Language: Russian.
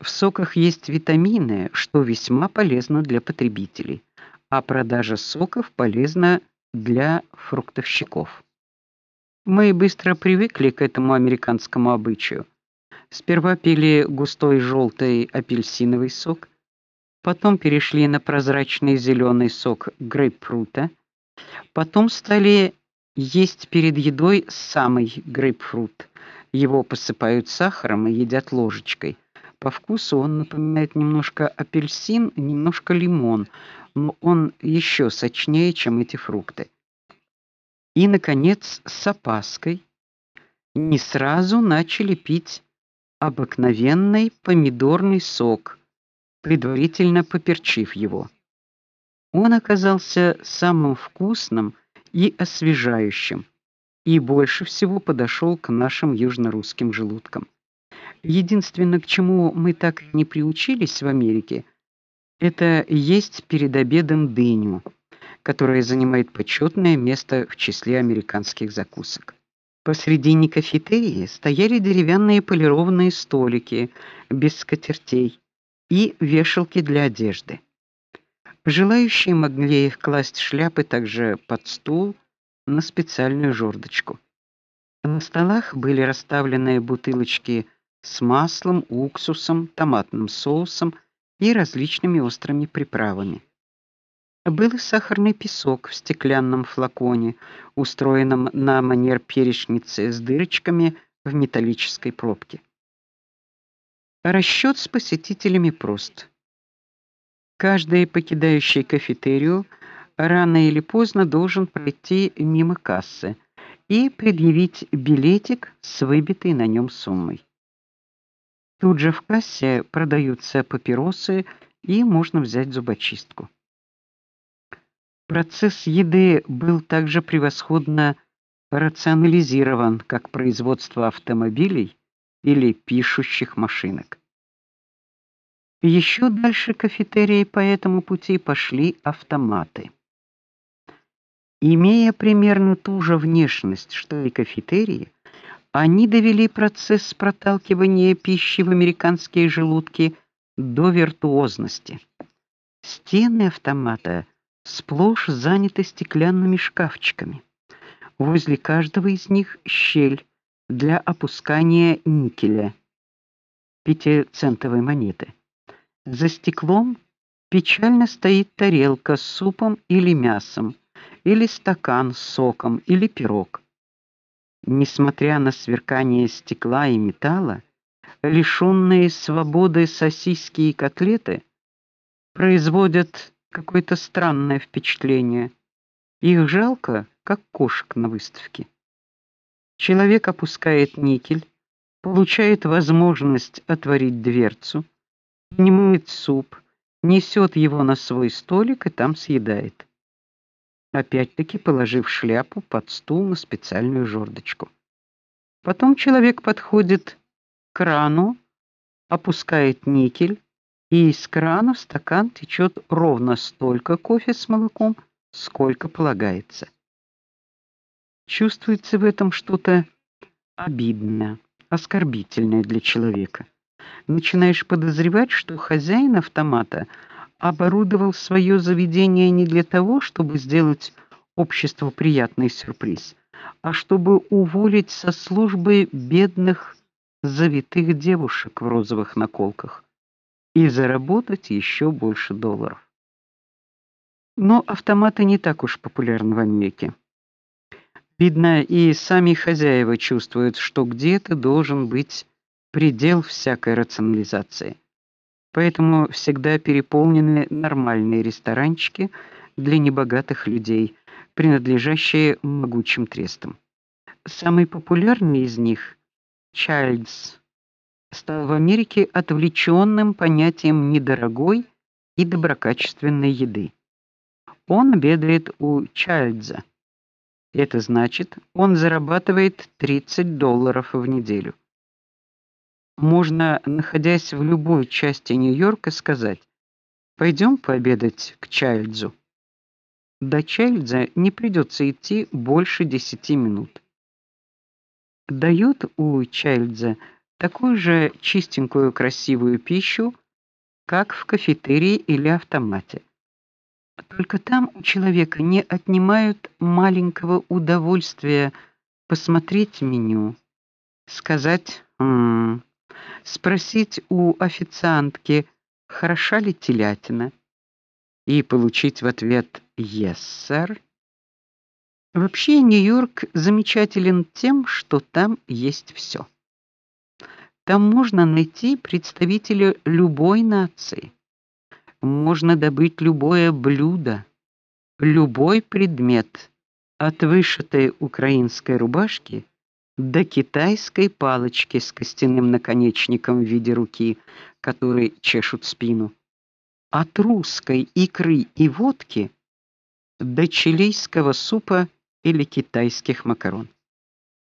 В соках есть витамины, что весьма полезно для потребителей, а продажа соков полезна для фруктовщиков. Мы быстро привыкли к этому американскому обычаю. Сперва пили густой желтый апельсиновый сок, потом перешли на прозрачный зеленый сок грейпфрута, потом стали есть перед едой самый грейпфрут. Его посыпают сахаром и едят ложечкой. По вкусу он напоминает немножко апельсин, немножко лимон, но он еще сочнее, чем эти фрукты. И наконец, с опаской не сразу начали пить обыкновенный помидорный сок, предварительно поперчив его. Он оказался самым вкусным и освежающим, и больше всего подошел к нашим южнорусским желудкам. Единственное, к чему мы так не приучились в Америке, это есть перед обедом дыню, которая занимает почетное место в числе американских закусок. Посредине кафетерии стояли деревянные полированные столики без скатертей и вешалки для одежды. Желающие могли их класть шляпы также под стул на специальную жердочку. На столах были расставлены бутылочки с маслом, уксусом, томатным соусом и различными острыми приправами. Был и сахарный песок в стеклянном флаконе, устроенном на манер перечницы с дырочками в металлической пробке. Расчет с посетителями прост. Каждый покидающий кафетерию рано или поздно должен пройти мимо кассы и предъявить билетик с выбитой на нем суммой. Тут же в кассе продаются папиросы и можно взять зубочистку. Процесс еды был также превосходно рационализирован, как производство автомобилей или пишущих машинок. Еще дальше кафетерии по этому пути пошли автоматы. Имея примерно ту же внешность, что и кафетерии, они довели процесс проталкивания пищи в американские желудки до виртуозности. Стены автомата сплошь заняты стеклянными шкафчиками. Возле каждого из них щель для опускания никеля пятицентовой монеты. За стеклом печально стоит тарелка с супом или мясом, или стакан с соком, или пирог. Несмотря на сверкание стекла и металла, лишённые свободы сосиски и котлеты производят какое-то странное впечатление. Их жалко, как кошек на выставке. Человек опускает никель, получает возможность отворить дверцу, принимает суп, несет его на свой столик и там съедает опять-таки положив шляпу под стул на специальную жердочку. Потом человек подходит к крану, опускает никель, и из крана в стакан течет ровно столько кофе с молоком, сколько полагается. Чувствуется в этом что-то обидное, оскорбительное для человека. Начинаешь подозревать, что хозяин автомата оборудовал свое заведение не для того, чтобы сделать обществу приятный сюрприз, а чтобы уволить со службы бедных завитых девушек в розовых наколках и заработать еще больше долларов. Но автоматы не так уж популярны в Америке. Видно, и сами хозяева чувствуют, что где-то должен быть предел всякой рационализации. Поэтому всегда переполнены нормальные ресторанчики для небогатых людей, принадлежащие могучим трестам. Самый популярный из них Child's стал в Америке отвлеченным понятием недорогой и доброкачественной еды. Он обедает у Чайльдза. Это значит, он зарабатывает 30 долларов в неделю можно, находясь в любой части Нью-Йорка, сказать: "Пойдем пообедать к Чайльдзу". До Чайльдза не придется идти больше 10 минут. Дают у Чайльдза такую же чистенькую, красивую пищу, как в кафетерии или автомате. Только там у человека не отнимают маленького удовольствия посмотреть меню, сказать «м-м», спросить у официантки, хороша ли телятина, и получить в ответ "Yes, sir". Вообще Нью-Йорк замечателен тем, что там есть все. Там можно найти представителя любой нации. Можно добыть любое блюдо, любой предмет, от вышитой украинской рубашки до китайской палочки с костяным наконечником в виде руки, которой чешут спину. От русской икры и водки до чилийского супа или китайских макарон.